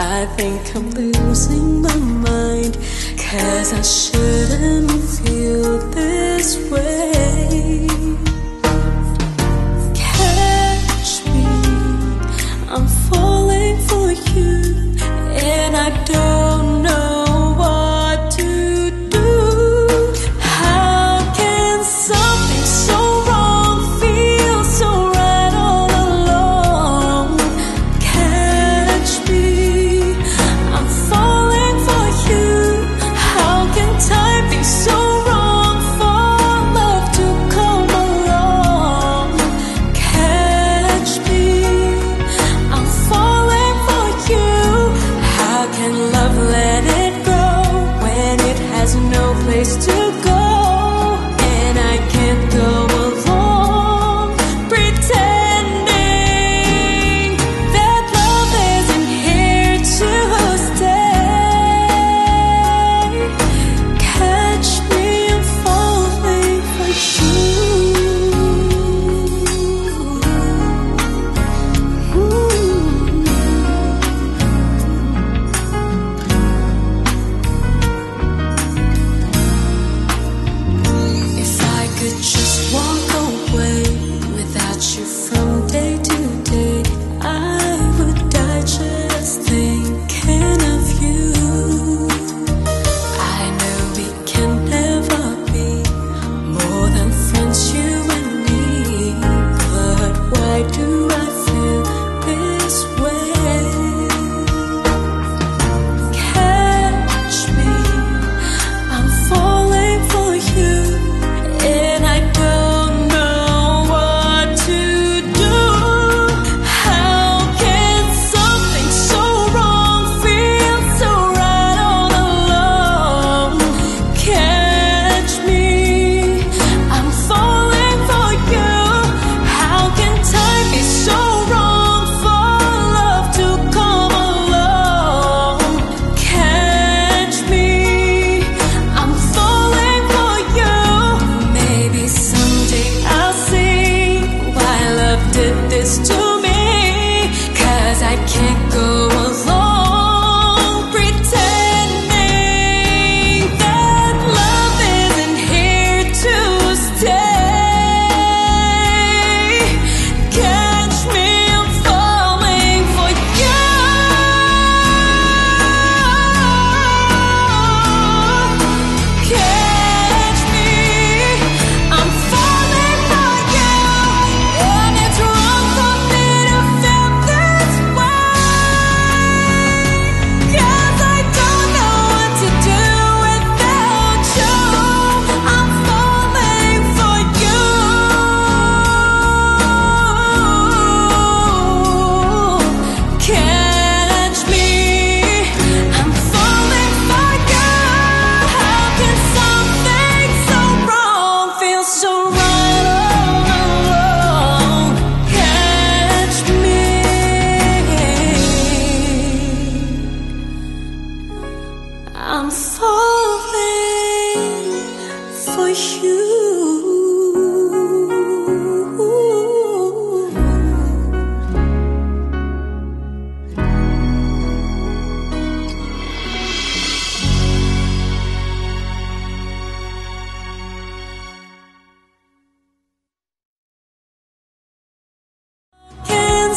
I think I'm losing my mind, cause I should. just to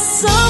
coração.